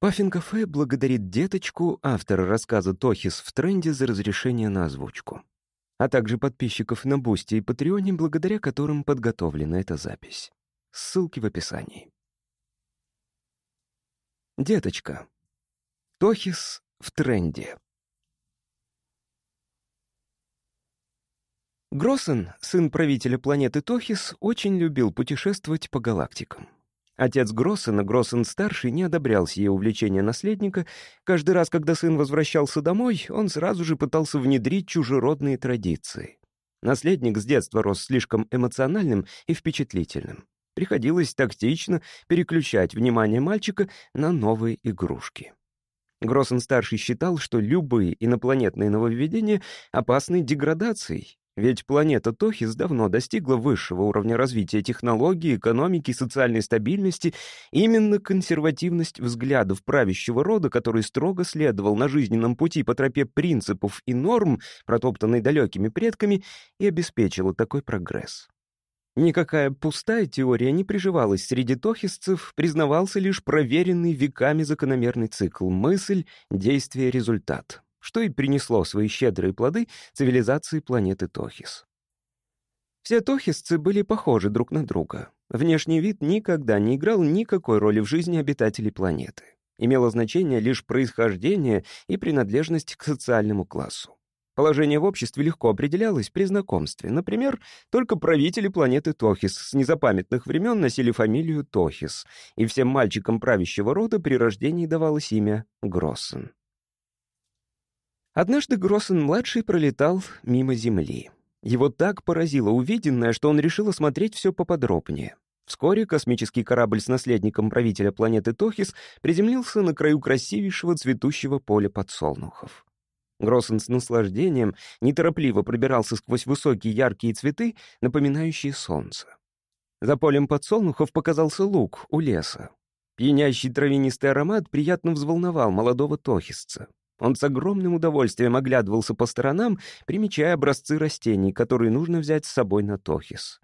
Puffin Cafe благодарит деточку, автора рассказа «Тохис в тренде» за разрешение на озвучку, а также подписчиков на Boosty и Patreon е, благодаря которым подготовлена эта запись. Ссылки в описании. Деточка. Тохис в тренде. Гроссен, сын правителя планеты Тохис, очень любил путешествовать по галактикам. Отец Гроссена, Гроссен-старший, не одобрял сие увлечение наследника. Каждый раз, когда сын возвращался домой, он сразу же пытался внедрить чужеродные традиции. Наследник с детства рос слишком эмоциональным и впечатлительным. Приходилось тактично переключать внимание мальчика на новые игрушки. Гроссен-старший считал, что любые инопланетные нововведения опасны деградацией, ведь планета Тохис давно достигла высшего уровня развития технологий, экономики, социальной стабильности. Именно консервативность взглядов правящего рода, который строго следовал на жизненном пути по тропе принципов и норм, протоптанной далекими предками, и обеспечила такой прогресс. Никакая пустая теория не приживалась среди тохисцев, признавался лишь проверенный веками закономерный цикл — мысль, действие, результат что и принесло свои щедрые плоды цивилизации планеты Тохис. Все тохисцы были похожи друг на друга. Внешний вид никогда не играл никакой роли в жизни обитателей планеты. Имело значение лишь происхождение и принадлежность к социальному классу. Положение в обществе легко определялось при знакомстве. Например, только правители планеты Тохис с незапамятных времен носили фамилию Тохис, и всем мальчикам правящего рода при рождении давалось имя Гроссен. Однажды Гроссен-младший пролетал мимо Земли. Его так поразило увиденное, что он решил осмотреть все поподробнее. Вскоре космический корабль с наследником правителя планеты Тохис приземлился на краю красивейшего цветущего поля подсолнухов. Гроссен с наслаждением неторопливо пробирался сквозь высокие яркие цветы, напоминающие солнце. За полем подсолнухов показался луг у леса. Пьянящий травянистый аромат приятно взволновал молодого тохисца. Он с огромным удовольствием оглядывался по сторонам, примечая образцы растений, которые нужно взять с собой на Тохис.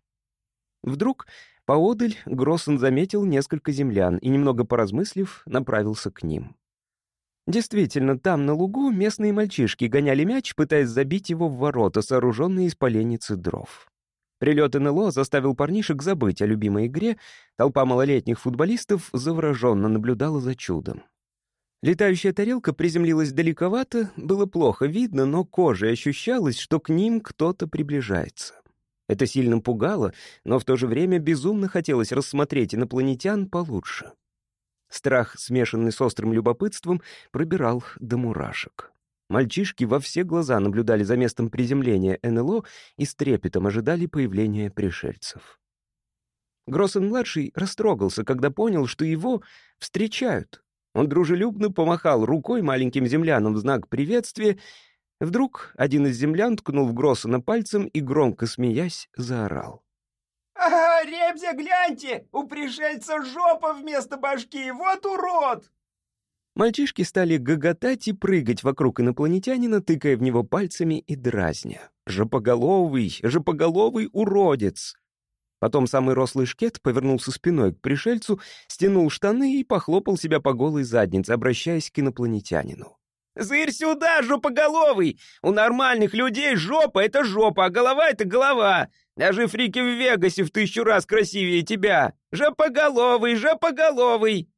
Вдруг поодаль Гроссен заметил несколько землян и, немного поразмыслив, направился к ним. Действительно, там, на лугу, местные мальчишки гоняли мяч, пытаясь забить его в ворота, сооруженные из поленницы дров. Прилет НЛО заставил парнишек забыть о любимой игре, толпа малолетних футболистов завороженно наблюдала за чудом. Летающая тарелка приземлилась далековато, было плохо видно, но кожей ощущалось, что к ним кто-то приближается. Это сильно пугало, но в то же время безумно хотелось рассмотреть инопланетян получше. Страх, смешанный с острым любопытством, пробирал до мурашек. Мальчишки во все глаза наблюдали за местом приземления НЛО и с трепетом ожидали появления пришельцев. Гроссен-младший растрогался, когда понял, что его встречают. Он дружелюбно помахал рукой маленьким землянам в знак приветствия. Вдруг один из землян ткнул в Гроссона пальцем и, громко смеясь, заорал. «Ага, Ребзя, гляньте! У пришельца жопа вместо башки! Вот урод!» Мальчишки стали гоготать и прыгать вокруг инопланетянина, тыкая в него пальцами и дразня. «Жопоголовый! Жопоголовый уродец!» Потом самый рослый шкет повернулся спиной к пришельцу, стянул штаны и похлопал себя по голой заднице, обращаясь к инопланетянину. «Зырь сюда, жопоголовый! У нормальных людей жопа — это жопа, а голова — это голова! Даже фрики в Вегасе в тысячу раз красивее тебя! Жопоголовый, жопоголовый!»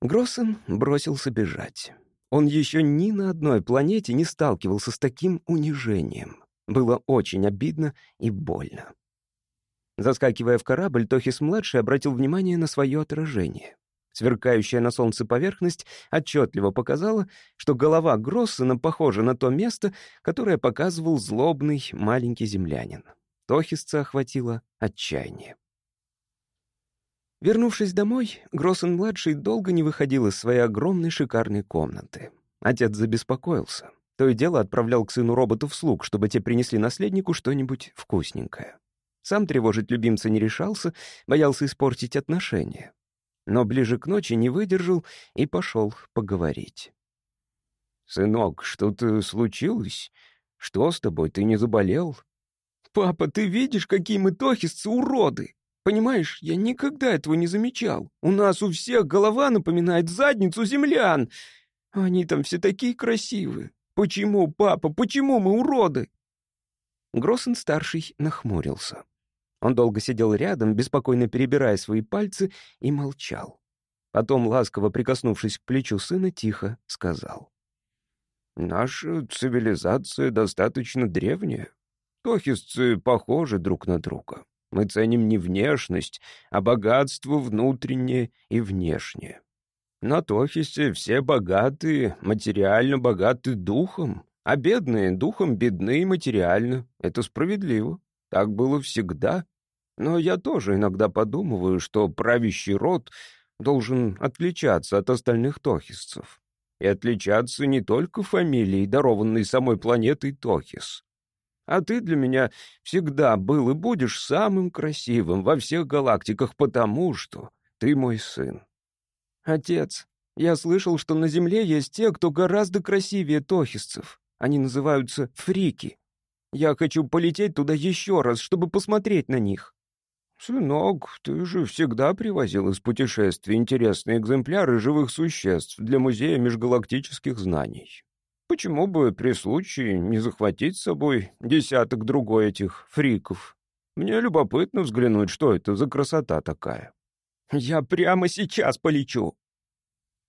Гроссен бросился бежать. Он еще ни на одной планете не сталкивался с таким унижением. Было очень обидно и больно. Заскакивая в корабль, Тохис-младший обратил внимание на свое отражение. Сверкающая на солнце поверхность отчетливо показала, что голова Гроссена похожа на то место, которое показывал злобный маленький землянин. Тохисца охватило отчаяние. Вернувшись домой, Гроссен-младший долго не выходил из своей огромной шикарной комнаты. Отец забеспокоился. То и дело отправлял к сыну роботов слуг, чтобы те принесли наследнику что-нибудь вкусненькое. Сам тревожить любимца не решался, боялся испортить отношения. Но ближе к ночи не выдержал и пошел поговорить. «Сынок, что-то случилось? Что с тобой, ты не заболел?» «Папа, ты видишь, какие мы тохисцы уроды? Понимаешь, я никогда этого не замечал. У нас у всех голова напоминает задницу землян. Они там все такие красивые. Почему, папа, почему мы уроды?» Гроссен-старший нахмурился. Он долго сидел рядом, беспокойно перебирая свои пальцы, и молчал. Потом, ласково прикоснувшись к плечу сына, тихо сказал. «Наша цивилизация достаточно древняя. Тохисцы похожи друг на друга. Мы ценим не внешность, а богатство внутреннее и внешнее. На Тохисе все богатые, материально богаты духом, а бедные духом бедны материально. Это справедливо. Так было всегда. Но я тоже иногда подумываю, что правящий род должен отличаться от остальных тохисцев. И отличаться не только фамилией, дарованной самой планетой Тохис. А ты для меня всегда был и будешь самым красивым во всех галактиках, потому что ты мой сын. Отец, я слышал, что на Земле есть те, кто гораздо красивее тохисцев. Они называются фрики. Я хочу полететь туда еще раз, чтобы посмотреть на них». «Сынок, ты же всегда привозил из путешествий интересные экземпляры живых существ для Музея межгалактических знаний. Почему бы при случае не захватить с собой десяток другой этих фриков? Мне любопытно взглянуть, что это за красота такая». «Я прямо сейчас полечу!»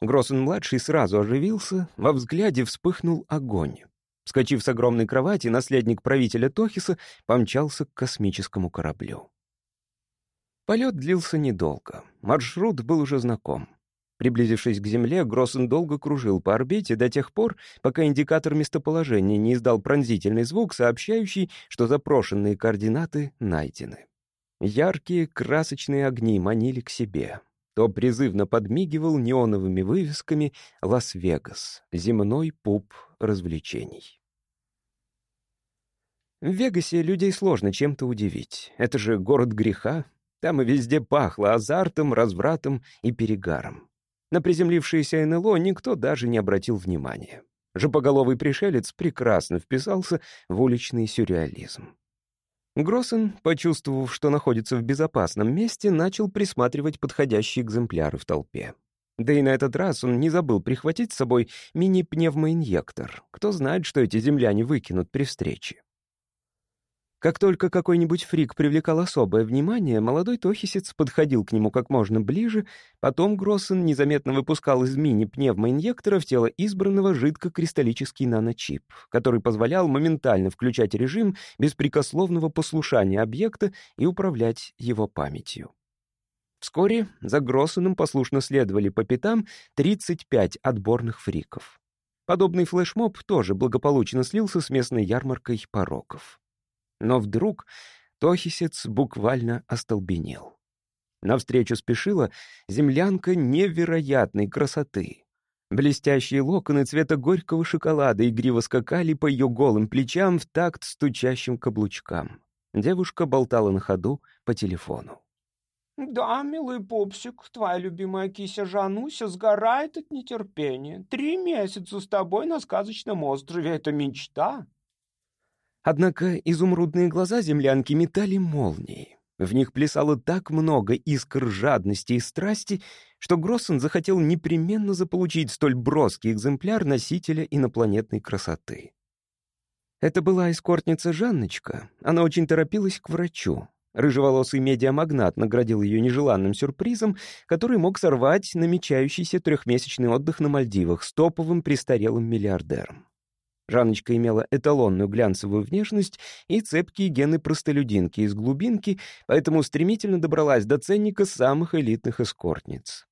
Гроссен-младший сразу оживился, во взгляде вспыхнул огонь. Вскочив с огромной кровати, наследник правителя Тохиса помчался к космическому кораблю. Полет длился недолго. Маршрут был уже знаком. Приблизившись к Земле, Гроссен долго кружил по орбите до тех пор, пока индикатор местоположения не издал пронзительный звук, сообщающий, что запрошенные координаты найдены. Яркие красочные огни манили к себе. То призывно подмигивал неоновыми вывесками «Лас-Вегас», земной пуп развлечений. В Вегасе людей сложно чем-то удивить. Это же город греха. Там и везде пахло азартом, развратом и перегаром. На приземлившееся НЛО никто даже не обратил внимания. Жопоголовый пришелец прекрасно вписался в уличный сюрреализм. Гроссен, почувствовав, что находится в безопасном месте, начал присматривать подходящие экземпляры в толпе. Да и на этот раз он не забыл прихватить с собой мини-пневмоинъектор. Кто знает, что эти земляне выкинут при встрече. Как только какой-нибудь фрик привлекал особое внимание, молодой тохисец подходил к нему как можно ближе, потом Гроссен незаметно выпускал из мини-пневмоинъектора в тело избранного жидкокристаллический наночип, который позволял моментально включать режим беспрекословного послушания объекта и управлять его памятью. Вскоре за Гроссеном послушно следовали по пятам 35 отборных фриков. Подобный флешмоб тоже благополучно слился с местной ярмаркой пороков. Но вдруг Тохисец буквально остолбенел. Навстречу спешила землянка невероятной красоты. Блестящие локоны цвета горького шоколада игриво скакали по ее голым плечам в такт стучащим каблучкам. Девушка болтала на ходу по телефону. «Да, милый пупсик, твоя любимая кися Жануся сгорает от нетерпения. Три месяца с тобой на сказочном острове — это мечта. Однако изумрудные глаза землянки метали молнии. В них плясало так много искр жадности и страсти, что Гроссен захотел непременно заполучить столь броский экземпляр носителя инопланетной красоты. Это была эскортница Жанночка. Она очень торопилась к врачу. Рыжеволосый медиамагнат наградил ее нежеланным сюрпризом, который мог сорвать намечающийся трехмесячный отдых на Мальдивах с топовым престарелым миллиардером. Жанночка имела эталонную глянцевую внешность и цепкие гены простолюдинки из глубинки, поэтому стремительно добралась до ценника самых элитных эскортниц.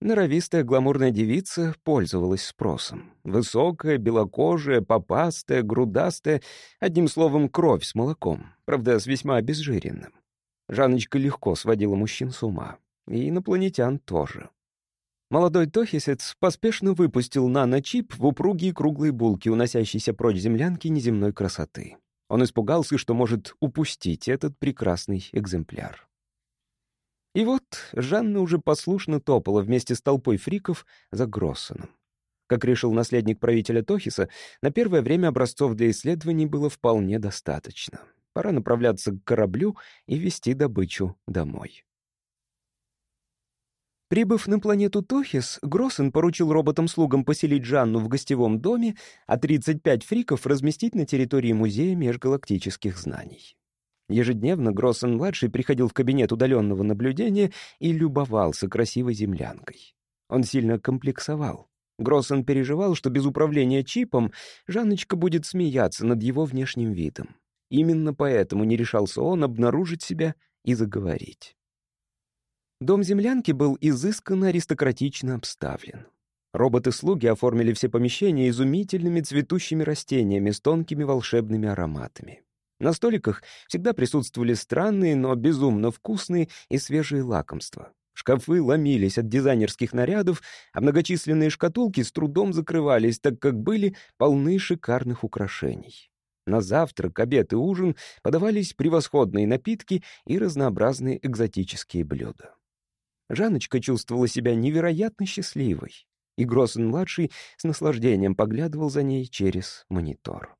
Норовистая гламурная девица пользовалась спросом. Высокая, белокожая, попастая, грудастая, одним словом, кровь с молоком, правда, с весьма обезжиренным. Жанночка легко сводила мужчин с ума. И инопланетян тоже. Молодой тохисец поспешно выпустил наночип в упругие круглые булки, уносящиеся прочь землянки неземной красоты. Он испугался, что может упустить этот прекрасный экземпляр. И вот Жанна уже послушно топала вместе с толпой фриков за Гроссоном. Как решил наследник правителя Тохиса, на первое время образцов для исследований было вполне достаточно. Пора направляться к кораблю и вести добычу домой. Прибыв на планету Тохис, Гроссен поручил роботам-слугам поселить Жанну в гостевом доме, а 35 фриков разместить на территории Музея межгалактических знаний. Ежедневно Гроссен-младший приходил в кабинет удаленного наблюдения и любовался красивой землянкой. Он сильно комплексовал. Гроссен переживал, что без управления чипом Жанночка будет смеяться над его внешним видом. Именно поэтому не решался он обнаружить себя и заговорить. Дом землянки был изысканно аристократично обставлен. Роботы-слуги оформили все помещения изумительными цветущими растениями с тонкими волшебными ароматами. На столиках всегда присутствовали странные, но безумно вкусные и свежие лакомства. Шкафы ломились от дизайнерских нарядов, а многочисленные шкатулки с трудом закрывались, так как были полны шикарных украшений. На завтрак, обед и ужин подавались превосходные напитки и разнообразные экзотические блюда. Жанночка чувствовала себя невероятно счастливой, и Гроссен-младший с наслаждением поглядывал за ней через монитор.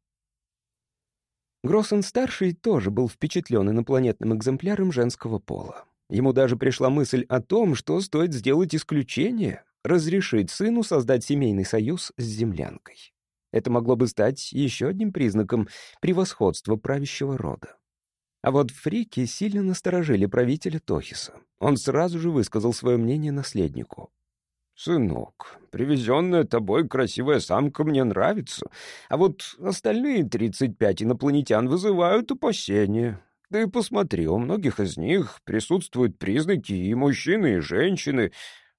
Гроссен-старший тоже был впечатлен инопланетным экземпляром женского пола. Ему даже пришла мысль о том, что стоит сделать исключение, разрешить сыну создать семейный союз с землянкой. Это могло бы стать еще одним признаком превосходства правящего рода. А вот фрики сильно насторожили правителя Тохиса. Он сразу же высказал свое мнение наследнику. «Сынок, привезенная тобой красивая самка мне нравится, а вот остальные тридцать пять инопланетян вызывают опасения. Да и посмотри, у многих из них присутствуют признаки и мужчины, и женщины.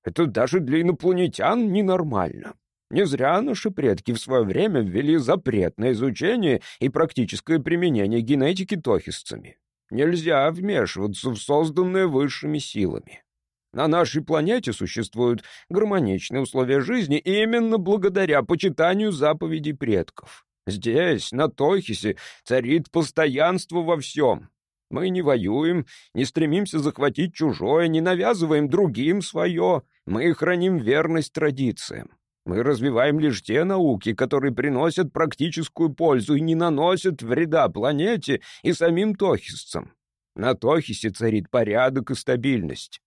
Это даже для инопланетян ненормально. Не зря наши предки в свое время ввели запрет на изучение и практическое применение генетики тохисцами. Нельзя вмешиваться в созданное высшими силами. На нашей планете существуют гармоничные условия жизни именно благодаря почитанию заповедей предков. Здесь, на Тохисе, царит постоянство во всем. Мы не воюем, не стремимся захватить чужое, не навязываем другим свое. Мы храним верность традициям. Мы развиваем лишь те науки, которые приносят практическую пользу и не наносят вреда планете и самим тохисцам. На Тохисе царит порядок и стабильность.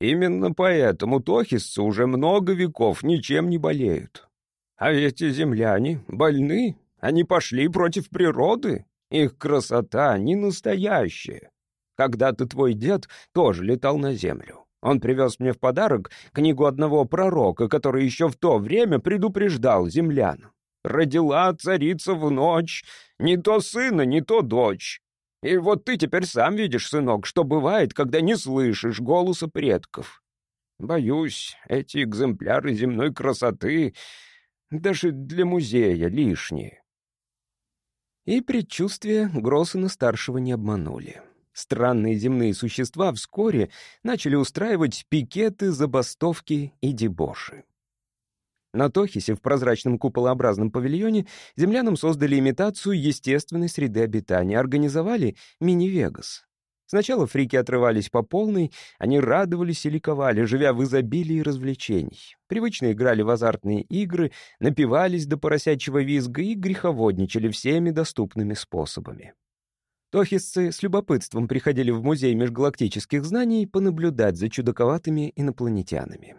Именно поэтому тохисцы уже много веков ничем не болеют. А эти земляне больны, они пошли против природы. Их красота не настоящая. Когда-то твой дед тоже летал на землю. Он привез мне в подарок книгу одного пророка, который еще в то время предупреждал землян. «Родила царица в ночь, не то сына, не то дочь. И вот ты теперь сам видишь, сынок, что бывает, когда не слышишь голоса предков. Боюсь, эти экземпляры земной красоты даже для музея лишние. И предчувствия Гроссена-старшего не обманули. Странные земные существа вскоре начали устраивать пикеты, забастовки и дебоши. На Тохисе в прозрачном куполообразном павильоне землянам создали имитацию естественной среды обитания, организовали мини-Вегас. Сначала фрики отрывались по полной, они радовались и ликовали, живя в изобилии развлечений. Привычно играли в азартные игры, напивались до поросячьего визга и греховодничали всеми доступными способами. Тохисцы с любопытством приходили в музей межгалактических знаний понаблюдать за чудаковатыми инопланетянами.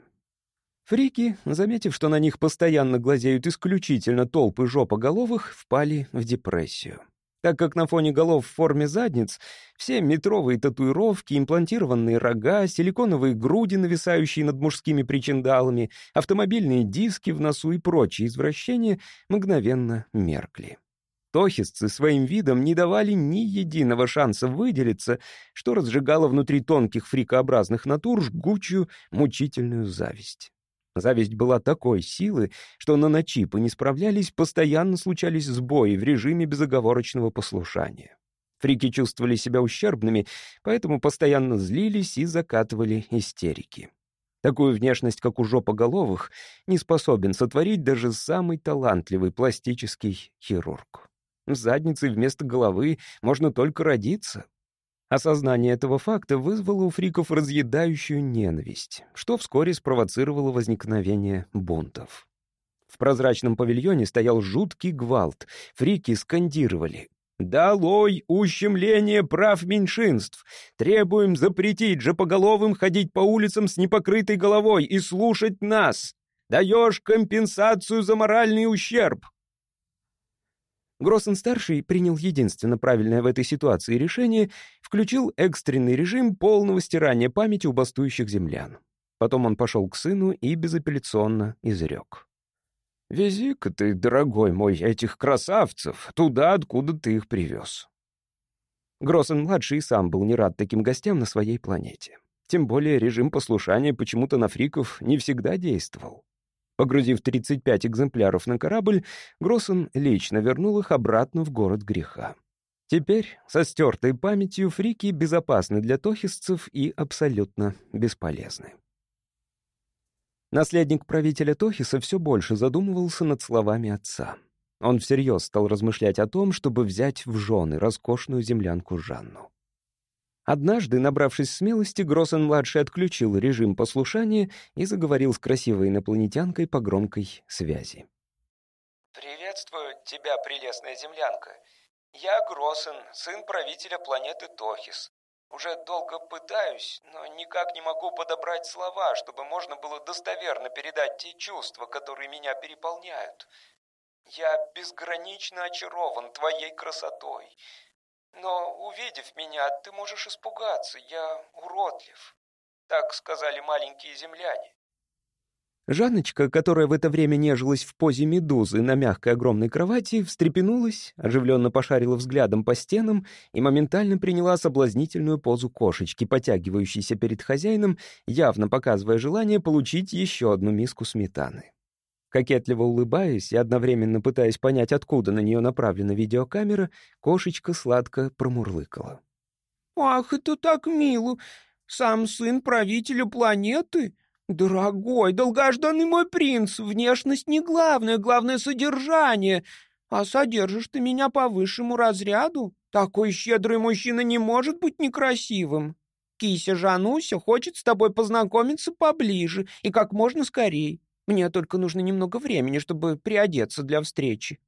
Фрики, заметив, что на них постоянно глазеют исключительно толпы жопоголовых, впали в депрессию. Так как на фоне голов в форме задниц все метровые татуировки, имплантированные рога, силиконовые груди, нависающие над мужскими причиндалами, автомобильные диски в носу и прочие извращения мгновенно меркли. Тохисцы своим видом не давали ни единого шанса выделиться, что разжигало внутри тонких фрикообразных натур жгучую, мучительную зависть. Зависть была такой силы, что на ночипы не справлялись, постоянно случались сбои в режиме безоговорочного послушания. Фрики чувствовали себя ущербными, поэтому постоянно злились и закатывали истерики. Такую внешность, как у жопоголовых, не способен сотворить даже самый талантливый пластический хирург. Задницей вместо головы можно только родиться. Осознание этого факта вызвало у фриков разъедающую ненависть, что вскоре спровоцировало возникновение бунтов. В прозрачном павильоне стоял жуткий гвалт. Фрики скандировали «Долой ущемление прав меньшинств! Требуем запретить жопоголовым ходить по улицам с непокрытой головой и слушать нас! Даешь компенсацию за моральный ущерб!» Гроссен-старший принял единственно правильное в этой ситуации решение, включил экстренный режим полного стирания памяти у бастующих землян. Потом он пошел к сыну и безапелляционно изрек. «Вези-ка ты, дорогой мой, этих красавцев туда, откуда ты их привез». Гроссен-младший сам был не рад таким гостям на своей планете. Тем более режим послушания почему-то на фриков не всегда действовал. Погрузив 35 экземпляров на корабль, Гроссен лично вернул их обратно в город греха. Теперь, со стертой памятью, фрики безопасны для тохисцев и абсолютно бесполезны. Наследник правителя Тохиса все больше задумывался над словами отца. Он всерьез стал размышлять о том, чтобы взять в жены роскошную землянку Жанну. Однажды, набравшись смелости, Гроссен-младший отключил режим послушания и заговорил с красивой инопланетянкой по громкой связи. «Приветствую тебя, прелестная землянка. Я Гроссен, сын правителя планеты Тохис. Уже долго пытаюсь, но никак не могу подобрать слова, чтобы можно было достоверно передать те чувства, которые меня переполняют. Я безгранично очарован твоей красотой. Но, увидев меня, ты можешь испугаться, я уродлив. Так сказали маленькие земляне. Жанночка, которая в это время нежилась в позе медузы на мягкой огромной кровати, встрепенулась, оживленно пошарила взглядом по стенам и моментально приняла соблазнительную позу кошечки, потягивающейся перед хозяином, явно показывая желание получить еще одну миску сметаны. Кокетливо улыбаясь и одновременно пытаясь понять, откуда на нее направлена видеокамера, кошечка сладко промурлыкала. «Ах, это так мило! Сам сын правителя планеты!» «Дорогой, долгожданный мой принц, внешность не главное, главное содержание. А содержишь ты меня по высшему разряду? Такой щедрый мужчина не может быть некрасивым. Кися Жануся хочет с тобой познакомиться поближе и как можно скорей. Мне только нужно немного времени, чтобы приодеться для встречи».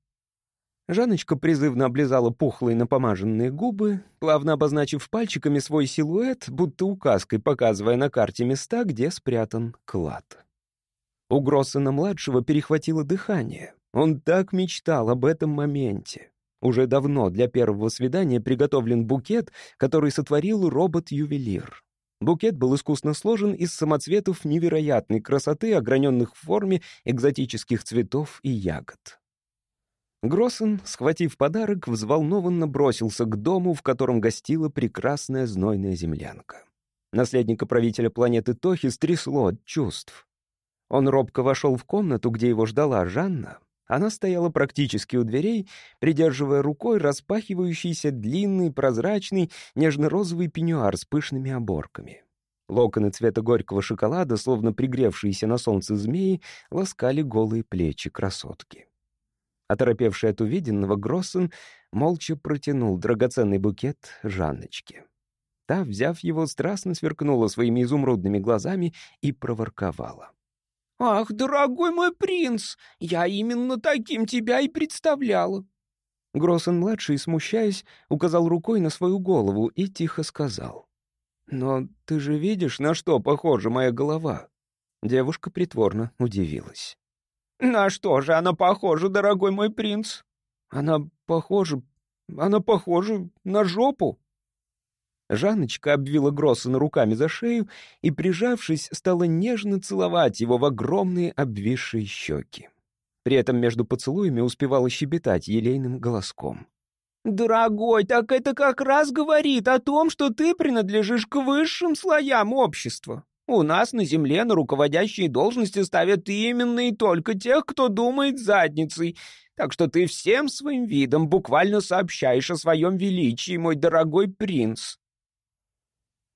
Жанночка призывно облизала пухлые напомаженные губы, плавно обозначив пальчиками свой силуэт, будто указкой показывая на карте места, где спрятан клад. У Гроссена-младшего перехватило дыхание. Он так мечтал об этом моменте. Уже давно для первого свидания приготовлен букет, который сотворил робот-ювелир. Букет был искусно сложен из самоцветов невероятной красоты, ограненных в форме экзотических цветов и ягод. Гроссен, схватив подарок, взволнованно бросился к дому, в котором гостила прекрасная знойная землянка. Наследника правителя планеты Тохи стрясло от чувств. Он робко вошел в комнату, где его ждала Жанна. Она стояла практически у дверей, придерживая рукой распахивающийся длинный, прозрачный, нежно-розовый пеньюар с пышными оборками. Локоны цвета горького шоколада, словно пригревшиеся на солнце змеи, ласкали голые плечи красотки. Оторопевший от увиденного, Гроссен молча протянул драгоценный букет Жанночке. Та, взяв его, страстно сверкнула своими изумрудными глазами и проворковала. «Ах, дорогой мой принц, я именно таким тебя и представляла». Гроссен-младший, смущаясь, указал рукой на свою голову и тихо сказал. «Но ты же видишь, на что похожа моя голова?» Девушка притворно удивилась. «На что же она похожа, дорогой мой принц?» «Она похожа... она похожа на жопу». Жанночка обвила Гроссена руками за шею и, прижавшись, стала нежно целовать его в огромные обвисшие щеки. При этом между поцелуями успевала щебетать елейным голоском. «Дорогой, так это как раз говорит о том, что ты принадлежишь к высшим слоям общества. У нас на земле на руководящие должности ставят именно и только тех, кто думает задницей. Так что ты всем своим видом буквально сообщаешь о своем величии, мой дорогой принц».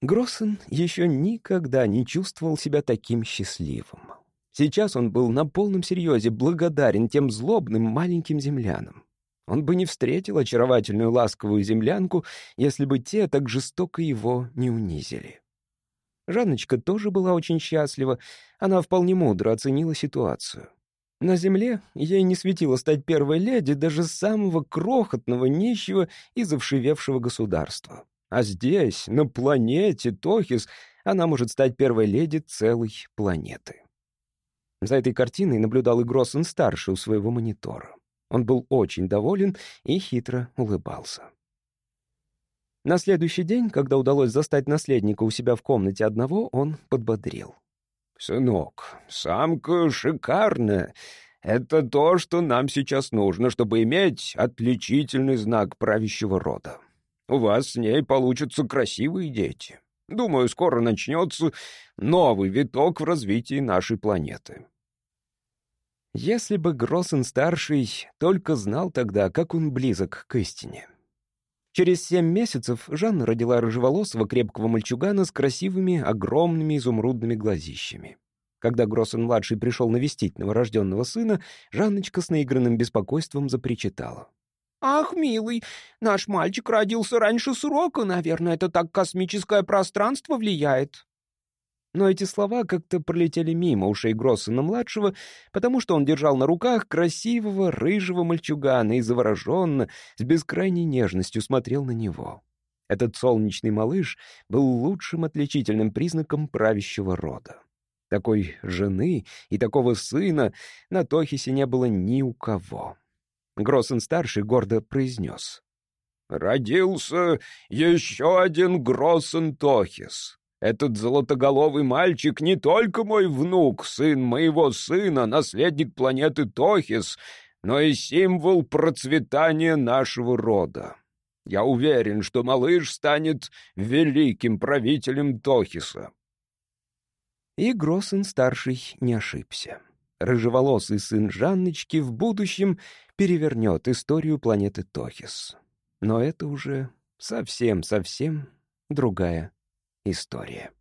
Гроссен еще никогда не чувствовал себя таким счастливым. Сейчас он был на полном серьезе благодарен тем злобным маленьким землянам. Он бы не встретил очаровательную ласковую землянку, если бы те так жестоко его не унизили. Жанночка тоже была очень счастлива. Она вполне мудро оценила ситуацию. На земле ей не светило стать первой леди даже самого крохотного, нищего и завшивевшего государства. А здесь, на планете Тохис, она может стать первой леди целой планеты. За этой картиной наблюдал и Гроссен-старший у своего монитора. Он был очень доволен и хитро улыбался. На следующий день, когда удалось застать наследника у себя в комнате одного, он подбодрил. «Сынок, самка шикарная. Это то, что нам сейчас нужно, чтобы иметь отличительный знак правящего рода. У вас с ней получатся красивые дети. Думаю, скоро начнется новый виток в развитии нашей планеты». Если бы Гроссен-старший только знал тогда, как он близок к истине. Через семь месяцев Жанна родила рыжеволосого крепкого мальчугана с красивыми, огромными изумрудными глазищами. Когда Гроссен-младший пришел навестить новорожденного сына, Жанночка с наигранным беспокойством запричитала. «Ах, милый, наш мальчик родился раньше срока, наверное, это так космическое пространство влияет». Но эти слова как-то пролетели мимо ушей Гроссена-младшего, потому что он держал на руках красивого рыжего мальчугана и завороженно, с бескрайней нежностью смотрел на него. Этот солнечный малыш был лучшим отличительным признаком правящего рода. Такой жены и такого сына на Тохисе не было ни у кого. Гроссен-старший гордо произнес. «Родился еще один Гроссен Тохис. Этот золотоголовый мальчик не только мой внук, сын моего сына, наследник планеты Тохис, но и символ процветания нашего рода. Я уверен, что малыш станет великим правителем Тохиса. И Гроссен-старший не ошибся. Рыжеволосый сын Жанночки в будущем перевернет историю планеты Тохис. Но это уже совсем-совсем другая история.